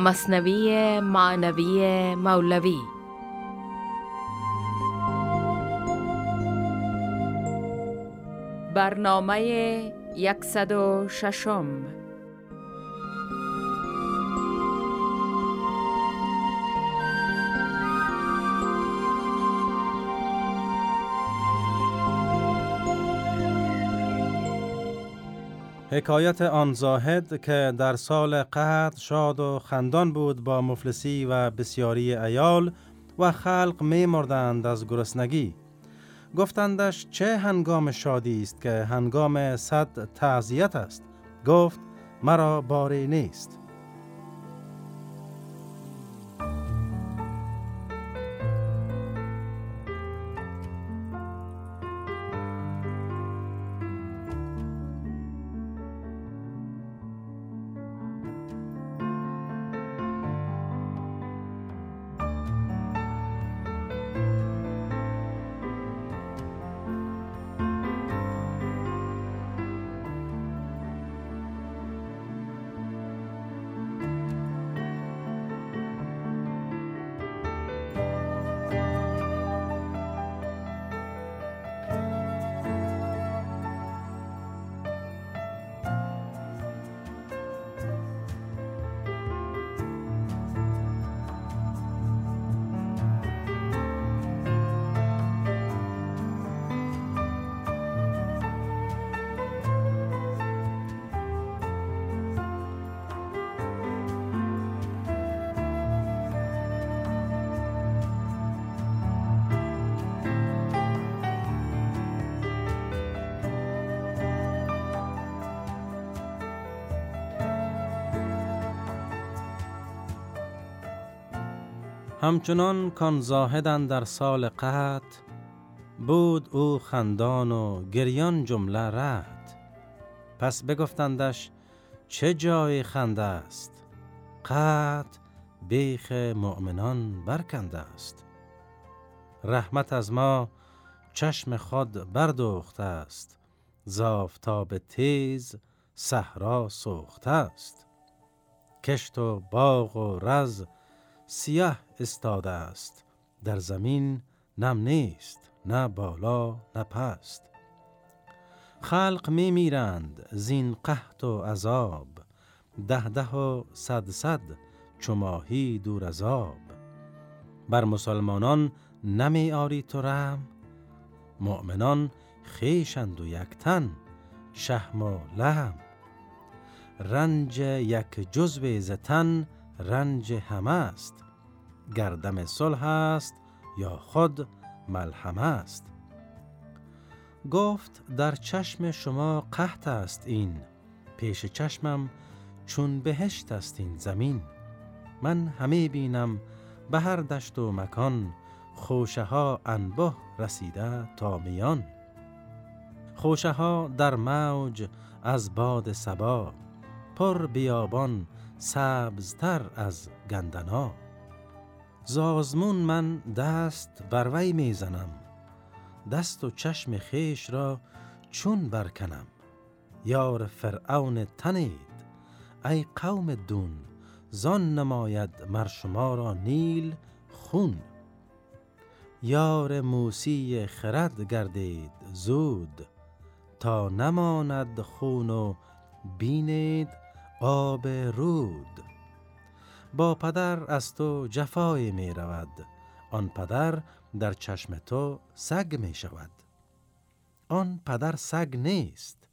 مصنوی معنوی مولوی. برنامه 106 حکایت آن زاهد که در سال قهد شاد و خندان بود با مفلسی و بسیاری ایال و خلق می مردند از گرسنگی. گفتندش چه هنگام شادی است که هنگام صد تعذیت است؟ گفت مرا باری نیست. همچنان کان زاهدن در سال قهد بود او خندان و گریان جمله رد پس بگفتندش چه جای خنده است؟ قهد بیخ مؤمنان برکنده است. رحمت از ما چشم خود بردوخته است. زافتاب تیز صحرا سوخته است. کشت و باغ و رز سیاه استاده است. در زمین نم نیست نه بالا نه پست. خلق می میرند زین قحط و عذاب. ده ده و صد صد چماهی دور از بر مسلمانان نمی آری تو رحم. مؤمنان خیشند و یکتن شهم و لحم. رنج یک جزو زتن رنج همه است. گردم صلح است یا خود ملحمه است. گفت در چشم شما قحط است این پیش چشمم چون بهشت است این زمین. من همه بینم به هر دشت و مکان خوشه ها انبه رسیده تا میان. خوشه ها در موج از باد سبا پر بیابان سبزتر از گندنا. زازمون من دست بر وی می‌زنم دست و چشم خیش را چون برکنم. یار فرعون تنید ای قوم دون زان نماید مر شما را نیل خون. یار موسی خرد گردید زود تا نماند خون و بینید آب رود. با پدر از تو جفای می رود. آن پدر در چشم تو سگ می شود. آن پدر سگ نیست.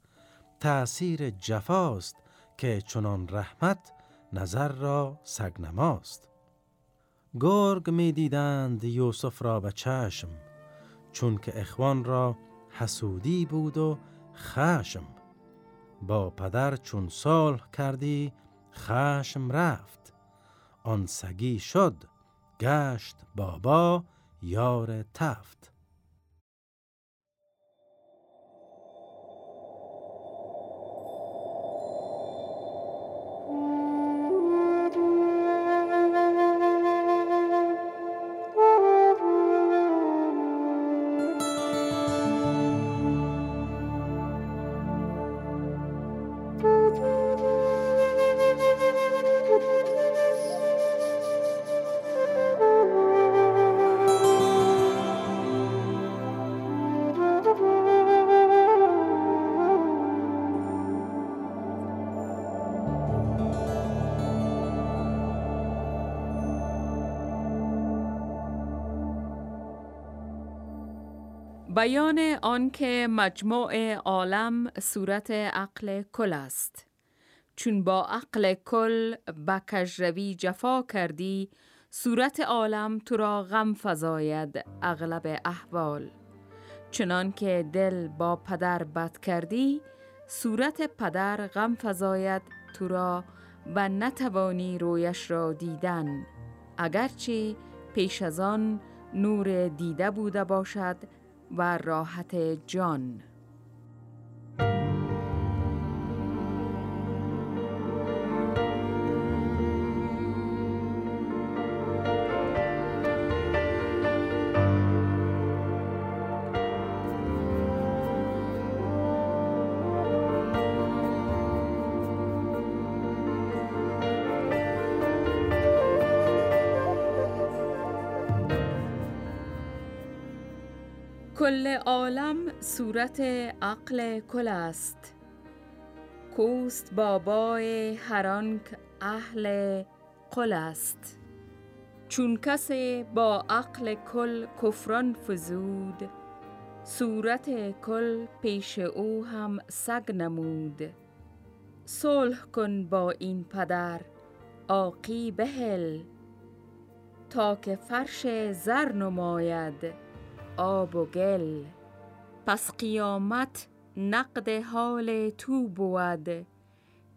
تأثیر جفاست که چنان رحمت نظر را سگ نماست. گرگ می دیدند یوسف را به چشم چون که اخوان را حسودی بود و خشم. با پدر چون صلح کردی خشم رفت. آن سگی شد گشت بابا یار تفت. بیان آنکه مجموع عالم صورت عقل کل است. چون با عقل کل به کجروی جفا کردی صورت عالم تو را غم فزاید اغلب احوال. چنان که دل با پدر بد کردی صورت پدر غم فزاید تو را و نتوانی رویش را دیدن. اگرچه پیش از آن نور دیده بوده باشد و راحت جان. کل عالم صورت عقل کل است کوست بابای هرانک اهل قل است چون کسی با عقل کل کفران فزود صورت کل پیش او هم سگ نمود. صلح کن با این پدر آقی بهل. تا که فرش زر نماید. آب و گل. پس قیامت نقد حال تو بود.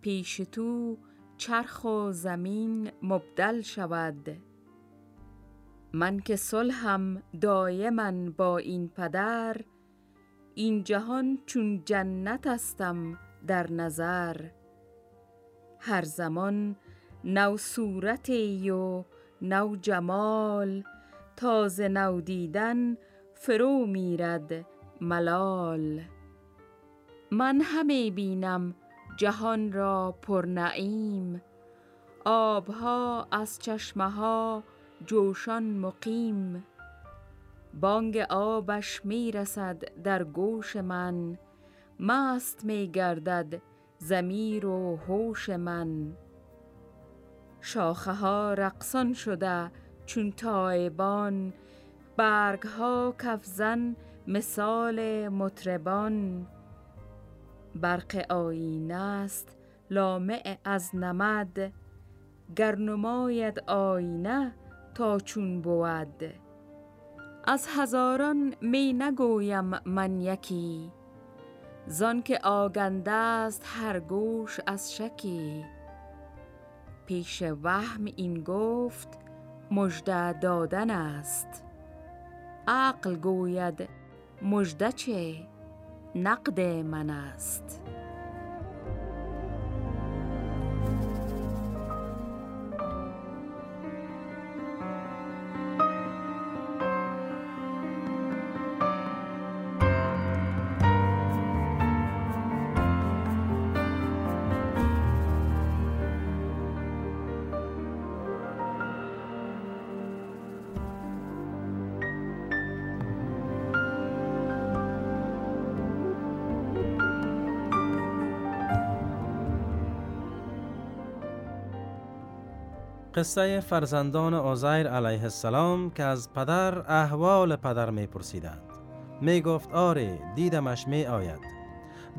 پیش تو چرخ و زمین مبدل شود. من که صلحم دایما با این پدر این جهان چون جنت استم در نظر. هر زمان نو صورتی و نو جمال تازه نو دیدن فرو میرد ملال. من همی بینم جهان را پر نعیم. آبها از چشمه ها جوشان مقیم. بانگ آبش می رسد در گوش من. مست می گردد زمیر و هوش من. شاخه ها رقصان شده چون تایبان. برگ ها کفزن مثال مطربان. برق آینه است لامع از نمد گر نماید آینه تا چون بود. از هزاران می نگویم من یکی زان که آگنده است هر گوش از شکی. پیش وهم این گفت مژده دادن است. عقل گوید مژده چه؟ نقد من است. قصه فرزندان عزیر علیه السلام که از پدر احوال پدر می پرسیدند می گفت آره دیدمش می آید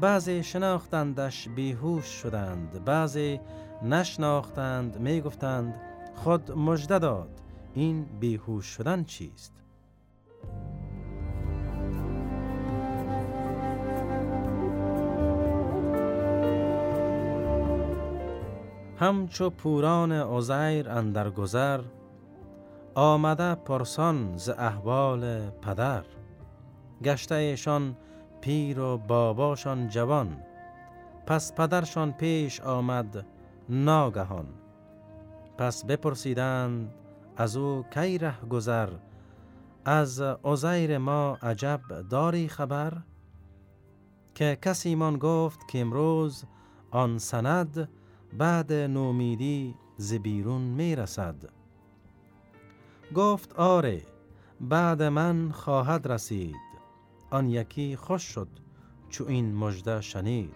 بعضی شناختندش بیهوش شدند بعضی نشناختند می گفتند خود مجده داد این بیهوش شدن چیست؟ همچو پوران عزیر اندر گذر آمده پرسان ز احوال پدر. گشته ایشان پیر و باباشان جوان پس پدرشان پیش آمد ناگهان. پس بپرسیدند از او کی ره گذر؟ از عزیر ما عجب داری خبر؟ که کسی من گفت که امروز آن سند بعد نومیدی ز بیرون می رسد. گفت آره بعد من خواهد رسید. آن یکی خوش شد چو این مژده شنید.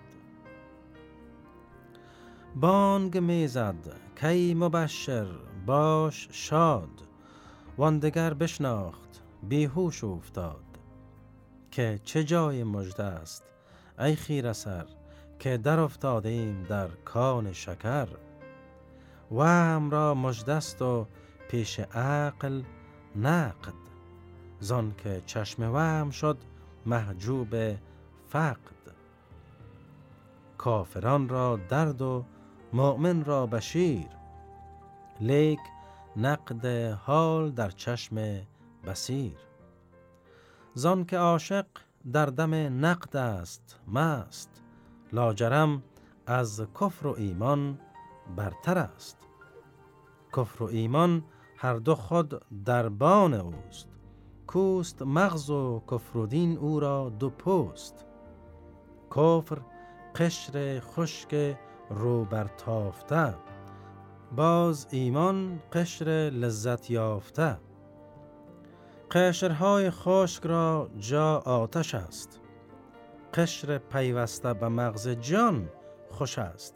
بانگ می‌زد کی مبشر باش شاد. واندگر بشناخت بیهوش افتاد که چه جای مجده است ای خیر سر که در افتادیم در کان شکر. و را مجدست و پیش عقل نقد. زان که چشم وهم شد محجوب فقد. کافران را درد و مؤمن را بشیر. لیک نقد حال در چشم بسیر زان که عاشق در دم نقد است مست. لاجرم از کفر و ایمان برتر است. کفر و ایمان هر دو خود دربان اوست. کوست مغز و کفر و دین او را دو پوست کفر قشر خشک رو برتافته باز ایمان قشر لذت یافته. قشرهای خشک را جا آتش است. قشر پیوسته به مغز جان خوش است.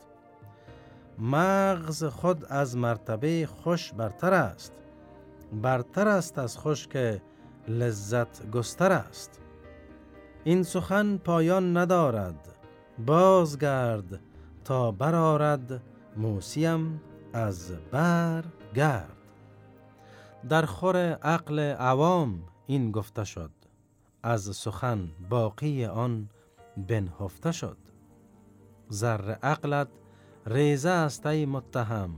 مغز خود از مرتبه خوش برتر است. برتر است از خوش که لذت گستر است. این سخن پایان ندارد. بازگرد تا برارد موسیم از بر گرد در خور عقل عوام این گفته شد. از سخن باقی آن بنهفته شد. زر عقلت ریزه است ای متهم.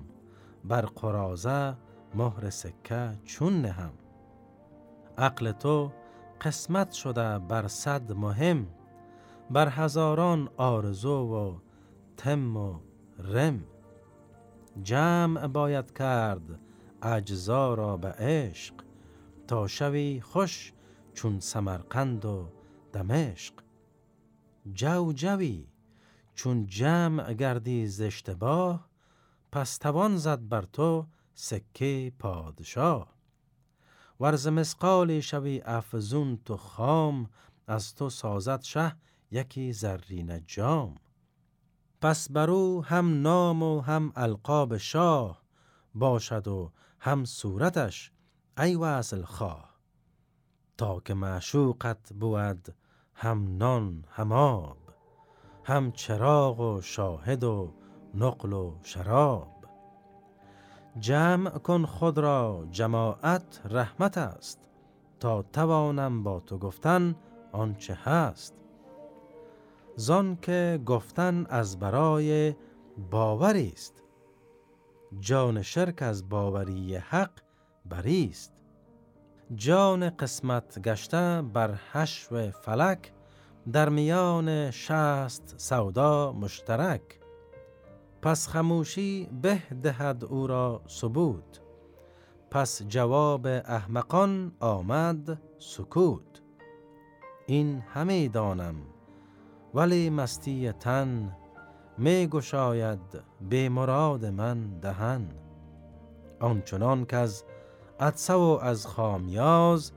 بر قرازه مهر سکه چون نهم. عقل تو قسمت شده بر صد مهم. بر هزاران آرزو و تم و رم. جمع باید کرد اجزا را به عشق تا شوی خوش چون سمرقند و دمشق. جو جوی چون جمع گردی ز اشتباه پس توان زد بر تو سکه پادشاه ورز مسقالی شوی افزون تو خام از تو سازد شه یکی زرین جام. پس برو هم نام و هم القاب شاه باشد و هم صورتش ای وصل خواه. تا که معشوقت بود هم نان هم آب هم چراغ و شاهد و نقل و شراب. جمع کن خود را جماعت رحمت است. تا توانم با تو گفتن آنچه هست. زان که گفتن از برای باوری است. جان شرک از باوری حق بریست جان قسمت گشته بر حشو فلک در میان شست سودا مشترک. پس خموشی به دهد او را ثبوت. پس جواب احمقان آمد سکوت. این همه دانم ولی مستی تن می گشاید به مراد من دهن. آنچنان که از عدسه و از خامیاز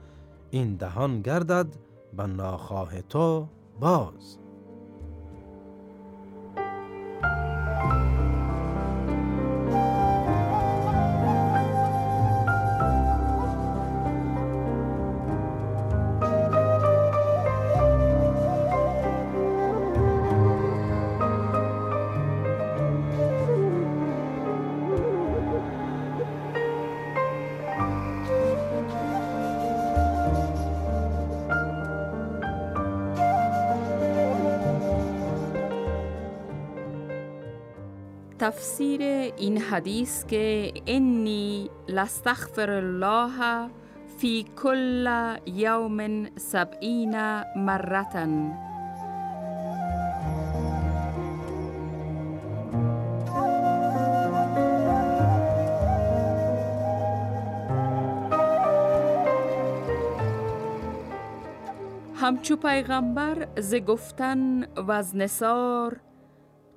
این دهان گردد به ناخواه تو باز. این حدیث که انی لستغفر الله فی کل یوم سبعین مرتن همچو پیغمبر ز گفتن و از نصار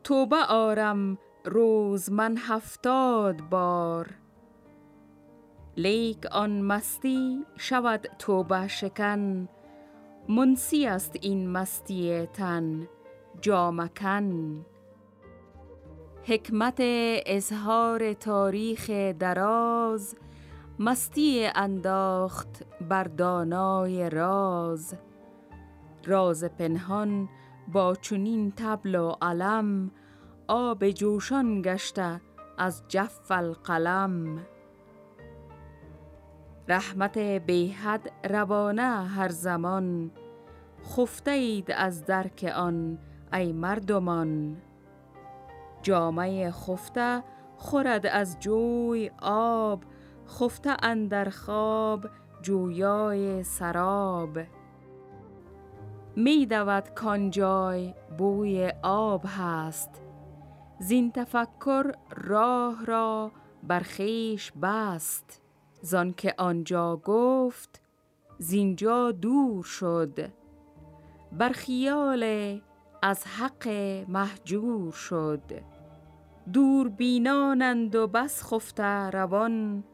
توبه آرم روز من هفتاد بار. لیک آن مستی شود توبه شکن. منسی است این مستی تن جامکن حکمت اظهار تاریخ دراز مستی انداخت بر دانای راز. راز پنهان با چنین تبل و علم آب جوشان گشته از جف القلم. رحمت بیحد روانه هر زمان خفته اید از درک آن ای مردمان. جامعه خفته خورد از جوی آب خفته اندر خواب جویای سراب. می دود کانجای بوی آب هست زین تفکر راه را برخیش بست زان که آنجا گفت زینجا دور شد. بر خیال از حق محجور شد. دور بینانند و بس خفته روان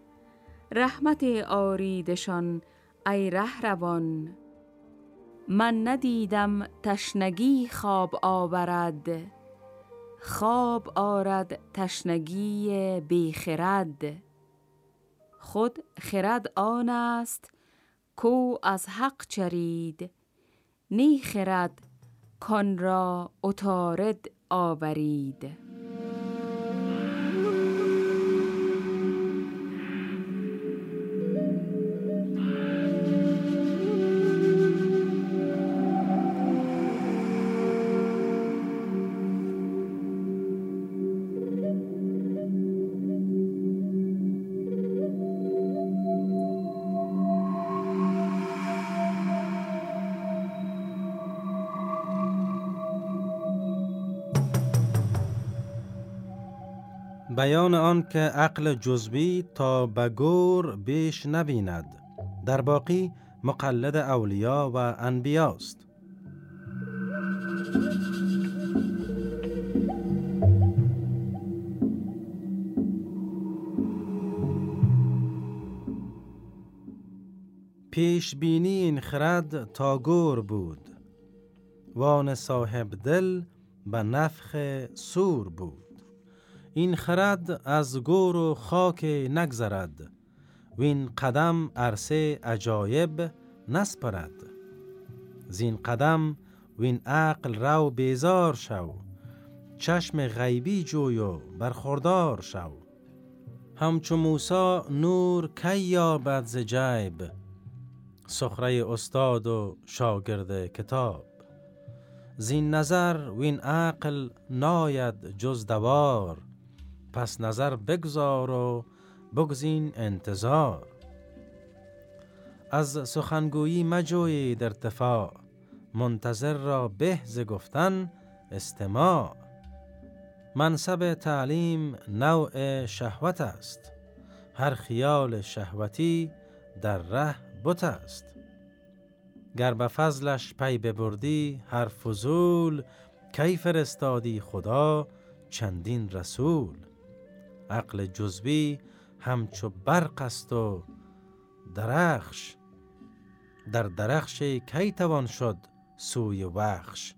رحمت آریدشان ای ره روان. من ندیدم تشنگی خواب آورد. خواب آرد تشنگی بیخرد خود خرد آن است کو از حق چرید. نی خرد کان را اتارد آورید. بیان آن که عقل جزبی تا به گور بیش نبیند. در باقی مقلد اولیا و انبیاست پیش بینی این خرد تا گور بود. وان صاحب دل به نفخ سور بود. این خرد از گور و خاک نگذرد. وین قدم عرصه عجایب نسپرد. زین قدم وین عقل رو بیزار شو. چشم غیبی جوی و برخوردار شو. همچو موسا نور کی یابد ز جیب؟ سخره استاد و شاگرد کتاب. زین نظر وین عقل ناید جز دوار. پس نظر بگذار و بگزین انتظار. از سخنگویی مجوی در ارتفاع منتظر را به ز گفتن استماع. منصب تعلیم نوع شهوت است هر خیال شهوتی در ره بت است. گر به فضلش پی ببردی هر فضول کی فرستادی خدا چندین رسول؟ عقل جزبی همچو برق است و درخش. در درخش کی توان شد سوی وخش؟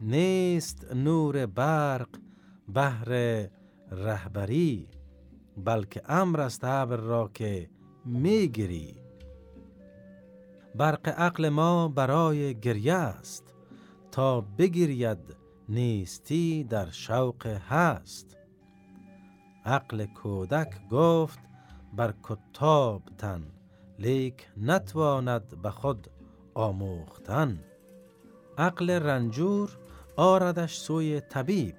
نیست نور برق بهر رهبری بلکه امر است ابر را که می‌گیری. برق عقل ما برای گریه است تا بگیرید نیستی در شوق هست. عقل کودک گفت بر کتاب تن لیک نتواند به خود آموختن. عقل رنجور آردش سوی طبیب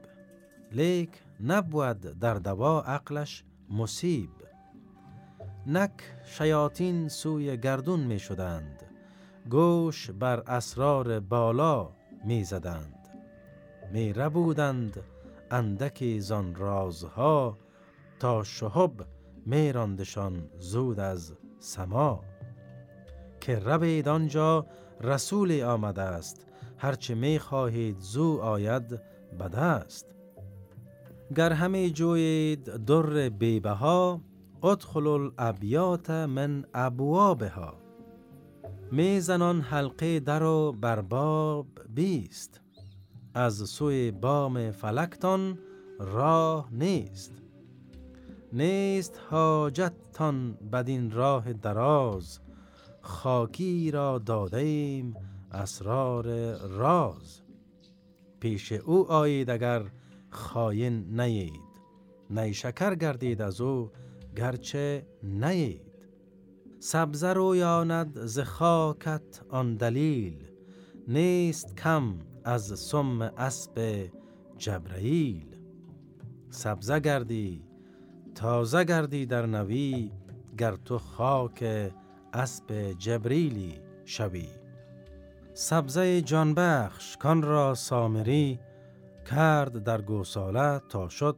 لیک نبود در دوا عقلش مصیب. نک شیاطین سوی گردون می شدند گوش بر اسرار بالا می زدند. می ربودند اندکی زان رازها تا شهب میراندشان زود از سما. که روید آنجا رسول آمده است هرچه می خواهید زو آید به دست گر همه جوید در بیبها ادخل الابیات من ابوابها. میزنان حلقه در و برباب بیست. از سوی بام فلکتان راه نیست. نیست حاجتتان بدین راه دراز خاکی را دادیم اسرار راز. پیش او آیید اگر خاین نید نیشکر گردید از او گرچه نید سبزه رو یاند ز خاکت آن دلیل نیست کم از سم اسب جبرئیل سبزه گردی تازه گردی در نوی گر تو خاک اسب جبریلی شوی. سبزه جانبخش کان را سامری کرد در گوساله تا شد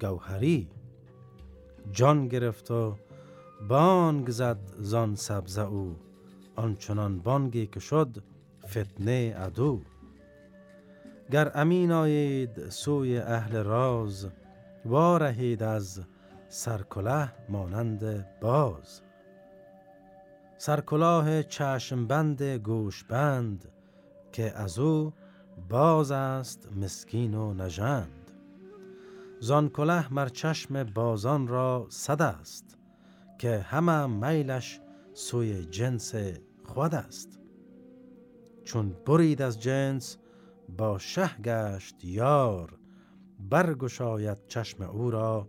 گوهری. جان گرفت و بانگ زد زان سبزه او آنچنان بانگی که شد فتنه عدو. گر امین آید سوی اهل راز وارهید از سرکله مانند باز. سرکلاه چشم بند گوش بند که از او باز است مسکین و نژند. زان کله مر چشم بازان را صد است که همه میلش سوی جنس خود است. چون برید از جنس با شه گشت یار برگشاید چشم او را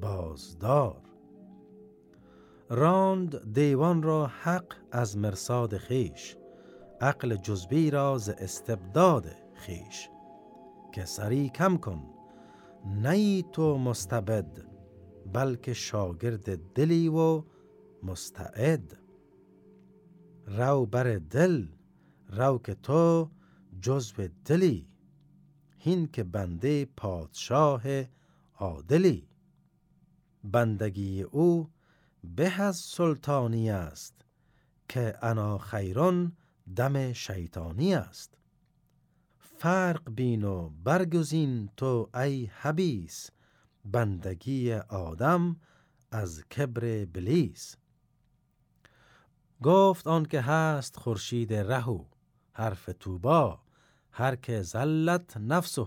بازدار. راند دیوان را حق از مرصاد خیش عقل جزبی را ز استبداد خیش که سری کم کن نی تو مستبد بلکه شاگرد دلی و مستعد. رو بر دل رو که تو جزو دلی هین که بنده پادشاه عادلی. بندگی او به از سلطانی است که انا خیرون دم شیطانی است. فرق بین و برگزین تو ای حبیس بندگی آدم از کبر بلیس گفت آن که هست خورشید رهو حرف توبا هر که زلت نفسه.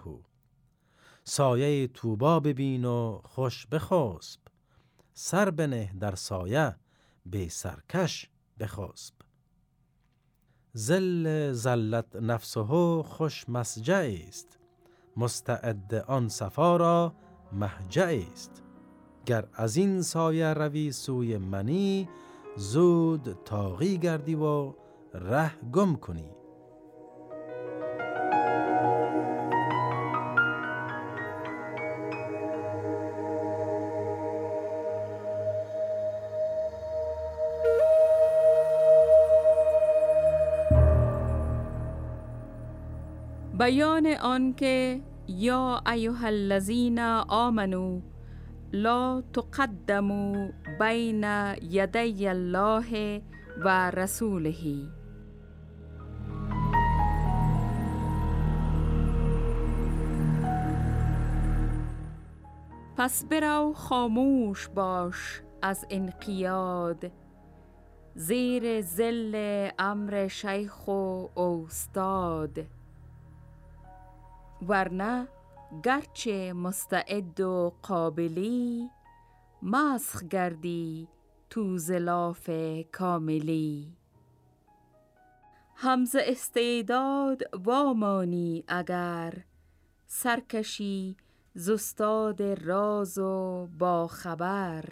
سایه توبا ببین و خوش بخسب. سر بنه در سایه به سرکش بخسب. زل زلت نفسه خوش مسجع است مستعد آن صفا را محجع است. گر از این سایه روی سوی منی زود تاقی گردی و ره گم کنی. بیان آنکه یا ایها الذین آمنو لا تقدموا بین یدی الله و رسوله. پس برو خاموش باش از انقیاد. زیر زل امر شیخ و استاد. ورنه گرچه مستعد و قابلی مسخ گردی تو زلاف کاملی. همز استعداد وامانی اگر سرکشی زستاد راز و با خبر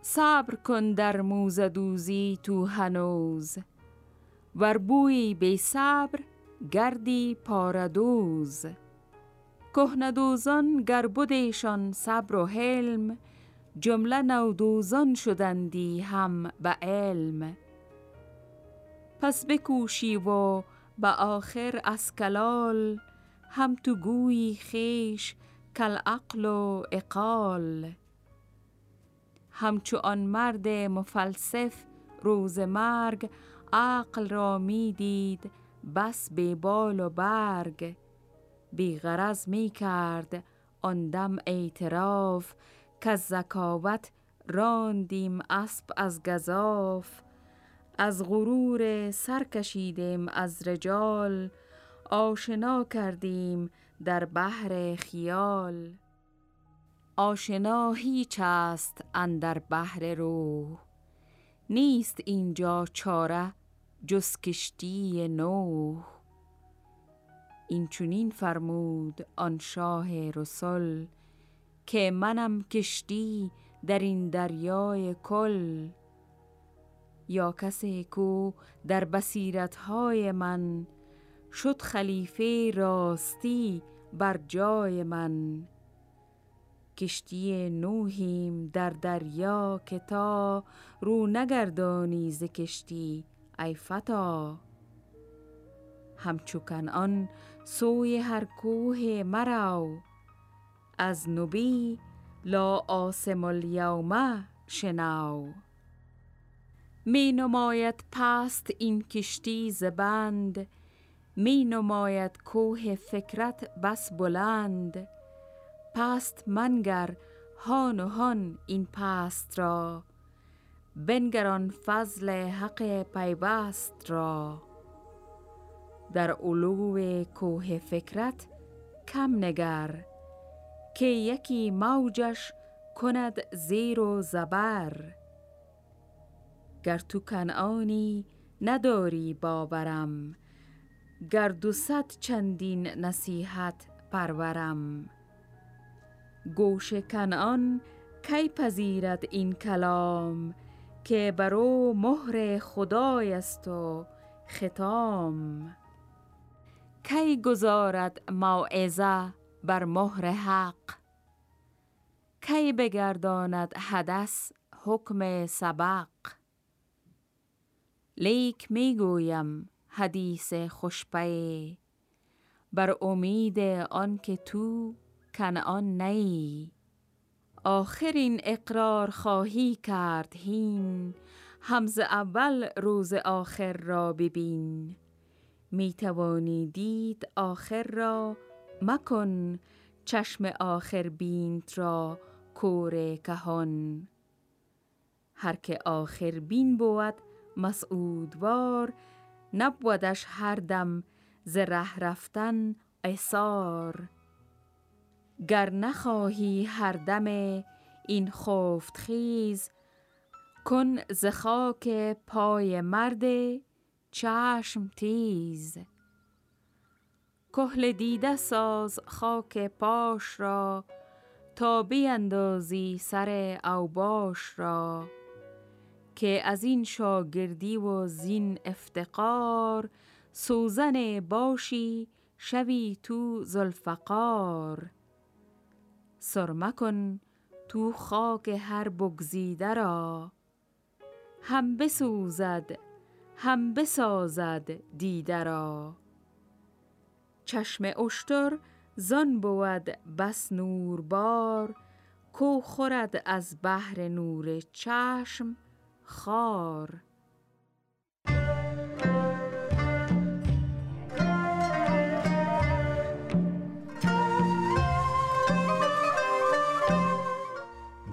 صبر کن در موزدوزی تو هنوز وربوی بی صبر گردی پاردوز کهندوزان گربودشان صبر و حلم جمله نودوزان شدندی هم به علم. پس بکوشی و به آخر از کلال هم تو گویی خیش کل عقل و اقال. همچو آن مرد مفلسف روز مرگ عقل را می‌دید بس به بال و برگ. بی غرض می کرد آن دم اعتراف که زکاوت راندیم اسب از گذاف از غرور سر کشیدیم از رجال آشنا کردیم در بحر خیال. آشنا هیچ است اندر بحر روح نیست اینجا چاره جز کشتی نوح این چونین فرمود آن شاه رسول که منم کشتی در این دریای کل. یا کسی کو در بصیرتهای من شد خلیفه راستی بر جای من. کشتی نوحیم در دریا که تا رو نگردانی ز کشتی ای فتا همچو کنعان سوی هر کوه مرو از نبی لا آسم الیوم شنو می نماید پست این کشتی زبند می نماید کوه فکرت بس بلند پست منگر هان و هان این پست را بنگران فضل حق پیوست را. در علو کوه فکرت کم نگر که یکی موجش کند زیر و زبر. گر تو کنعانی نداری باورم گر صد چندین نصیحت پرورم. گوش کنعان کی پذیرد این کلام؟ که برو مهر خدای است و ختام. کی گذارد موعظه بر مهر حق؟ کی بگرداند حدث حکم سبق؟ لیک می‌گویم حدیث خوشپی بر امید آنکه تو کنعان آخرین اقرار خواهی کرد هین. همز اول روز آخر را ببین. می توانی دید آخر را مکن چشم آخر بینت را کور کهان. هر که آخر بین بود مسعودوار نبودش هر دم ز ره رفتن ایثار گر نخواهی هر دم این خفت خیز کن ز خاک پای مرد چشم تیز. کهل دیده ساز خاک پاش را تا بیندازی سر اوباش را. که از این شاگردی و زین افتقار سوزن باشی شوی تو زلفقار. سرمه کن تو خاک هر بگزیده را. هم بسوزد هم بسازد دیده را. چشم اشتر زان بود بس نوربار کو خورد از بحر نور چشم خار.